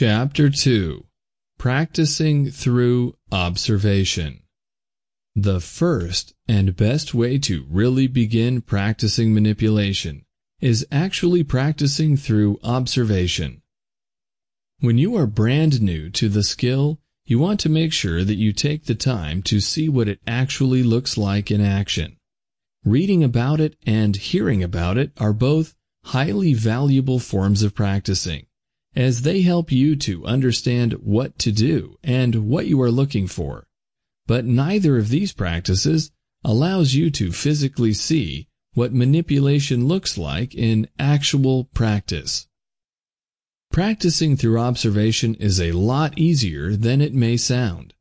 Chapter 2 Practicing Through Observation The first and best way to really begin practicing manipulation is actually practicing through observation. When you are brand new to the skill, you want to make sure that you take the time to see what it actually looks like in action. Reading about it and hearing about it are both highly valuable forms of practicing as they help you to understand what to do and what you are looking for. But neither of these practices allows you to physically see what manipulation looks like in actual practice. Practicing through observation is a lot easier than it may sound.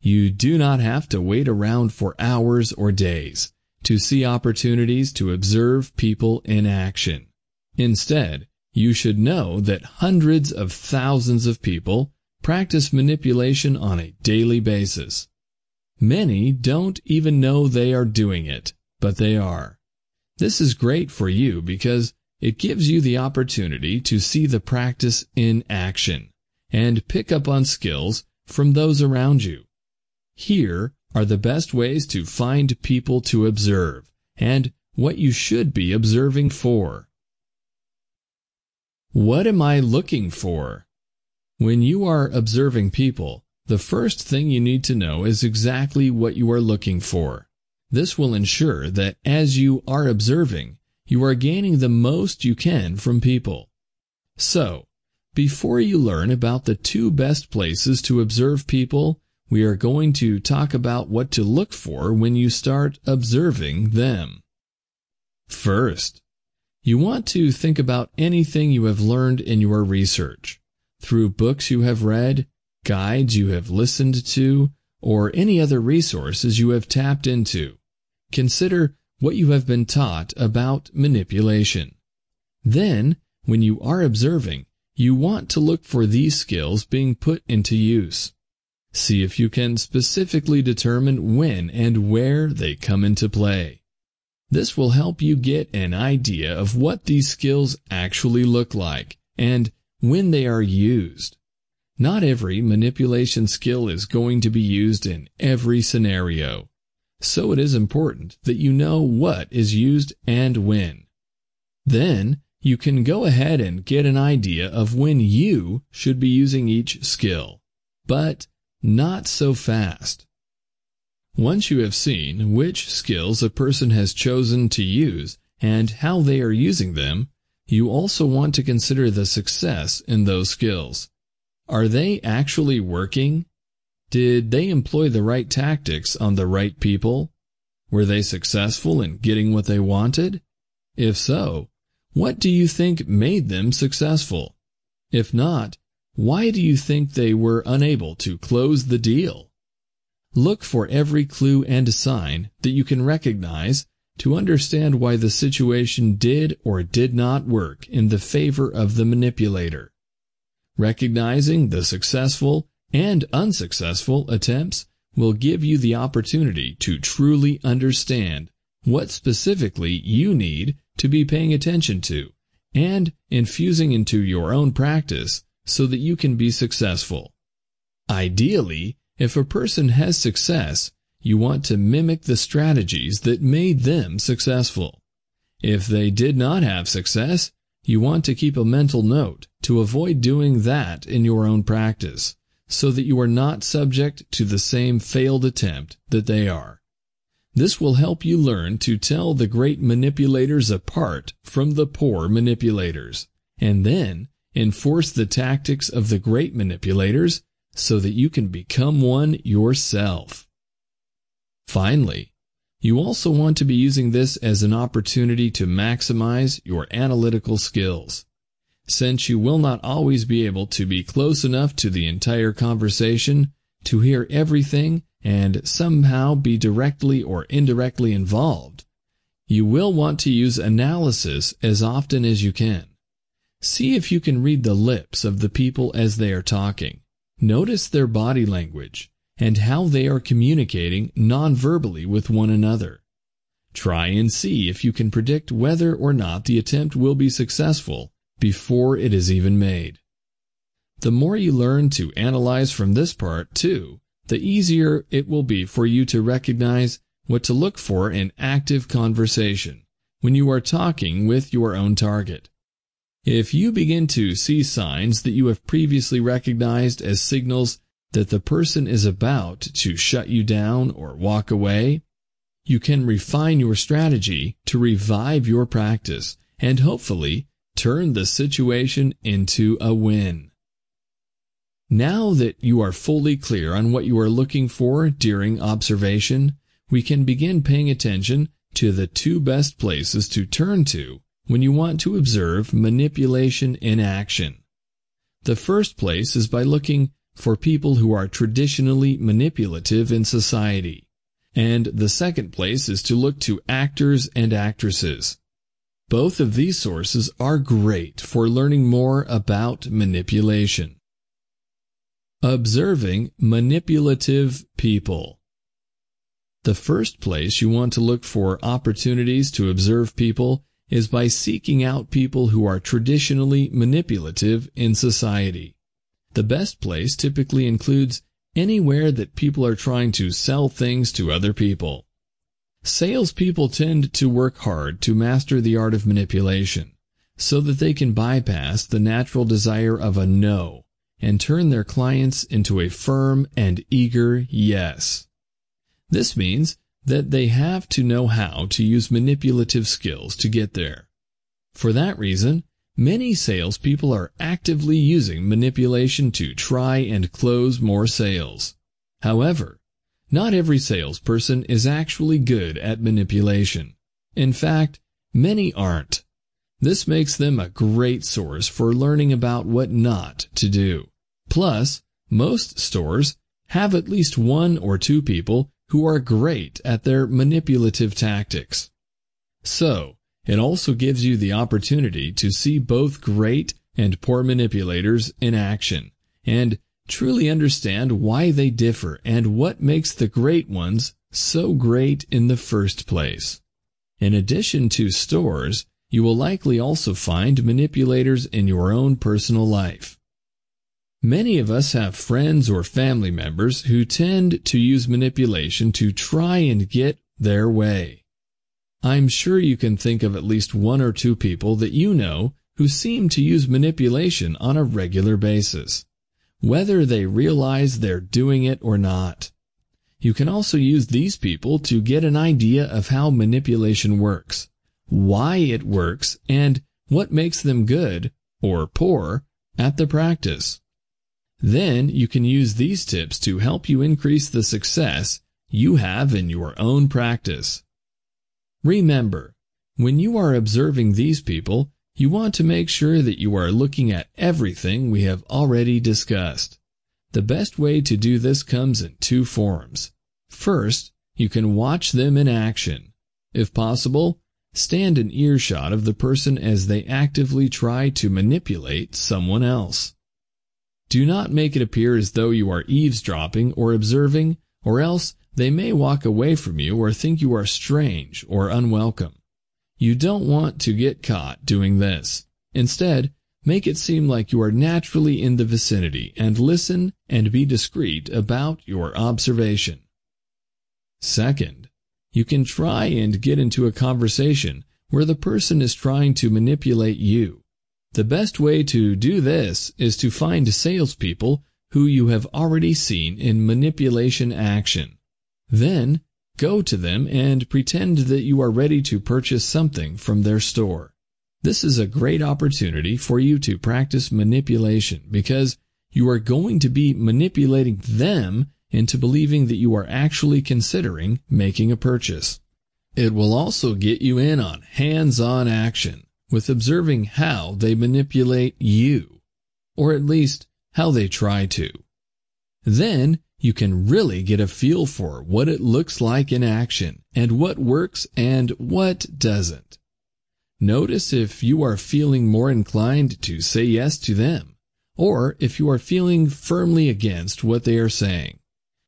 You do not have to wait around for hours or days to see opportunities to observe people in action. Instead, you should know that hundreds of thousands of people practice manipulation on a daily basis. Many don't even know they are doing it, but they are. This is great for you because it gives you the opportunity to see the practice in action and pick up on skills from those around you. Here are the best ways to find people to observe and what you should be observing for. What am I looking for? When you are observing people, the first thing you need to know is exactly what you are looking for. This will ensure that as you are observing, you are gaining the most you can from people. So, before you learn about the two best places to observe people, we are going to talk about what to look for when you start observing them. First, you want to think about anything you have learned in your research, through books you have read, guides you have listened to, or any other resources you have tapped into. Consider what you have been taught about manipulation. Then, when you are observing, you want to look for these skills being put into use. See if you can specifically determine when and where they come into play. This will help you get an idea of what these skills actually look like and when they are used. Not every manipulation skill is going to be used in every scenario, so it is important that you know what is used and when. Then, you can go ahead and get an idea of when you should be using each skill, but not so fast. Once you have seen which skills a person has chosen to use and how they are using them, you also want to consider the success in those skills. Are they actually working? Did they employ the right tactics on the right people? Were they successful in getting what they wanted? If so, what do you think made them successful? If not, why do you think they were unable to close the deal? Look for every clue and sign that you can recognize to understand why the situation did or did not work in the favor of the manipulator. Recognizing the successful and unsuccessful attempts will give you the opportunity to truly understand what specifically you need to be paying attention to and infusing into your own practice so that you can be successful. Ideally, if a person has success, you want to mimic the strategies that made them successful. If they did not have success, you want to keep a mental note to avoid doing that in your own practice, so that you are not subject to the same failed attempt that they are. This will help you learn to tell the great manipulators apart from the poor manipulators, and then enforce the tactics of the great manipulators so that you can become one yourself. Finally, you also want to be using this as an opportunity to maximize your analytical skills. Since you will not always be able to be close enough to the entire conversation to hear everything and somehow be directly or indirectly involved, you will want to use analysis as often as you can. See if you can read the lips of the people as they are talking. Notice their body language and how they are communicating non-verbally with one another. Try and see if you can predict whether or not the attempt will be successful before it is even made. The more you learn to analyze from this part, too, the easier it will be for you to recognize what to look for in active conversation when you are talking with your own target. If you begin to see signs that you have previously recognized as signals that the person is about to shut you down or walk away, you can refine your strategy to revive your practice and hopefully turn the situation into a win. Now that you are fully clear on what you are looking for during observation, we can begin paying attention to the two best places to turn to when you want to observe manipulation in action. The first place is by looking for people who are traditionally manipulative in society. And the second place is to look to actors and actresses. Both of these sources are great for learning more about manipulation. Observing manipulative people. The first place you want to look for opportunities to observe people is by seeking out people who are traditionally manipulative in society. The best place typically includes anywhere that people are trying to sell things to other people. Salespeople tend to work hard to master the art of manipulation so that they can bypass the natural desire of a no and turn their clients into a firm and eager yes. This means that they have to know how to use manipulative skills to get there. For that reason, many salespeople are actively using manipulation to try and close more sales. However, not every salesperson is actually good at manipulation. In fact, many aren't. This makes them a great source for learning about what not to do. Plus, most stores have at least one or two people who are great at their manipulative tactics. So, it also gives you the opportunity to see both great and poor manipulators in action and truly understand why they differ and what makes the great ones so great in the first place. In addition to stores, you will likely also find manipulators in your own personal life. Many of us have friends or family members who tend to use manipulation to try and get their way. I'm sure you can think of at least one or two people that you know who seem to use manipulation on a regular basis, whether they realize they're doing it or not. You can also use these people to get an idea of how manipulation works, why it works, and what makes them good, or poor, at the practice. Then you can use these tips to help you increase the success you have in your own practice. Remember, when you are observing these people, you want to make sure that you are looking at everything we have already discussed. The best way to do this comes in two forms. First, you can watch them in action. If possible, stand in earshot of the person as they actively try to manipulate someone else. Do not make it appear as though you are eavesdropping or observing, or else they may walk away from you or think you are strange or unwelcome. You don't want to get caught doing this. Instead, make it seem like you are naturally in the vicinity and listen and be discreet about your observation. Second, you can try and get into a conversation where the person is trying to manipulate you. The best way to do this is to find salespeople who you have already seen in manipulation action. Then, go to them and pretend that you are ready to purchase something from their store. This is a great opportunity for you to practice manipulation because you are going to be manipulating them into believing that you are actually considering making a purchase. It will also get you in on hands-on action with observing how they manipulate you, or at least how they try to. Then you can really get a feel for what it looks like in action and what works and what doesn't. Notice if you are feeling more inclined to say yes to them, or if you are feeling firmly against what they are saying.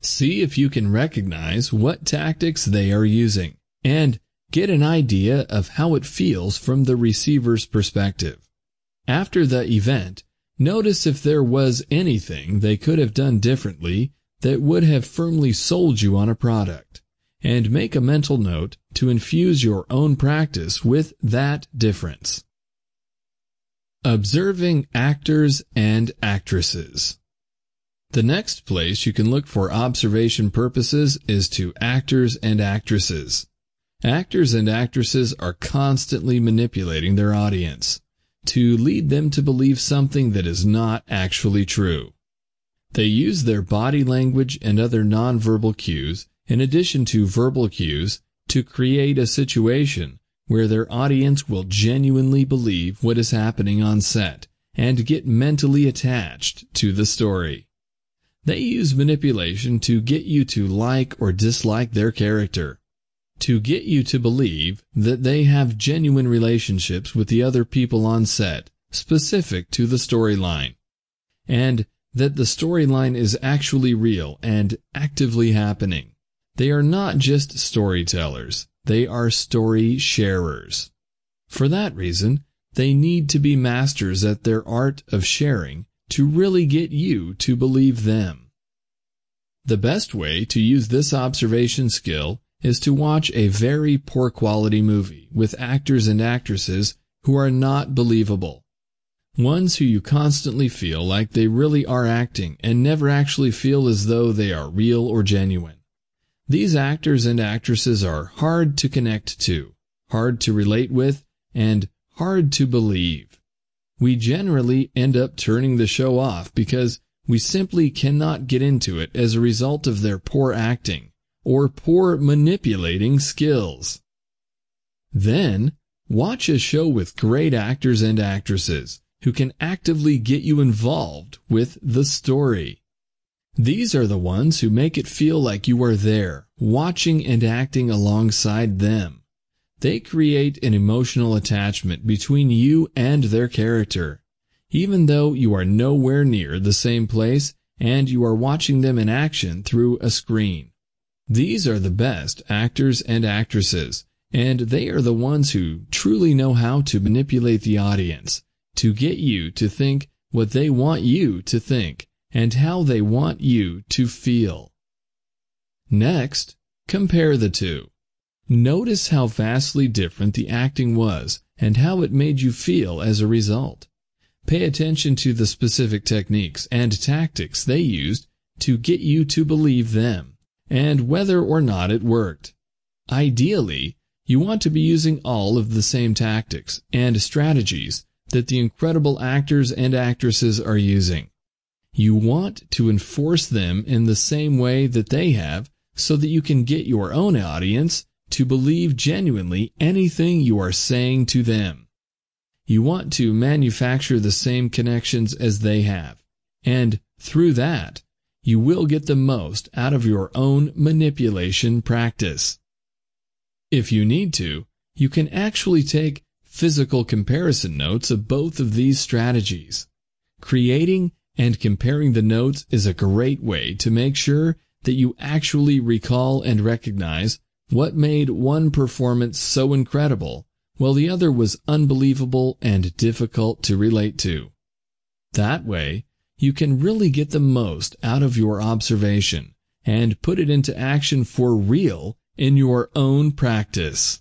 See if you can recognize what tactics they are using, and Get an idea of how it feels from the receiver's perspective. After the event, Notice if there was anything they could have done differently that would have firmly sold you on a product, and make a mental note to infuse your own practice with that difference. Observing actors and actresses. The next place you can look for observation purposes is to actors and actresses. Actors and actresses are constantly manipulating their audience to lead them to believe something that is not actually true. They use their body language and other nonverbal cues, in addition to verbal cues, to create a situation where their audience will genuinely believe what is happening on set and get mentally attached to the story. They use manipulation to get you to like or dislike their character, to get you to believe that they have genuine relationships with the other people on set specific to the storyline, and that the storyline is actually real and actively happening. They are not just storytellers, they are story sharers. For that reason, they need to be masters at their art of sharing to really get you to believe them. The best way to use this observation skill is to watch a very poor quality movie with actors and actresses who are not believable. Ones who you constantly feel like they really are acting and never actually feel as though they are real or genuine. These actors and actresses are hard to connect to, hard to relate with, and hard to believe. We generally end up turning the show off because we simply cannot get into it as a result of their poor acting or poor manipulating skills. Then, watch a show with great actors and actresses who can actively get you involved with the story. These are the ones who make it feel like you are there, watching and acting alongside them. They create an emotional attachment between you and their character, even though you are nowhere near the same place and you are watching them in action through a screen. These are the best actors and actresses, and they are the ones who truly know how to manipulate the audience to get you to think what they want you to think and how they want you to feel. Next, compare the two. Notice how vastly different the acting was and how it made you feel as a result. Pay attention to the specific techniques and tactics they used to get you to believe them and whether or not it worked. Ideally, you want to be using all of the same tactics and strategies that the incredible actors and actresses are using. You want to enforce them in the same way that they have so that you can get your own audience to believe genuinely anything you are saying to them. You want to manufacture the same connections as they have, and through that, you will get the most out of your own manipulation practice. If you need to, you can actually take physical comparison notes of both of these strategies. Creating and comparing the notes is a great way to make sure that you actually recall and recognize what made one performance so incredible while the other was unbelievable and difficult to relate to. That way, you can really get the most out of your observation and put it into action for real in your own practice.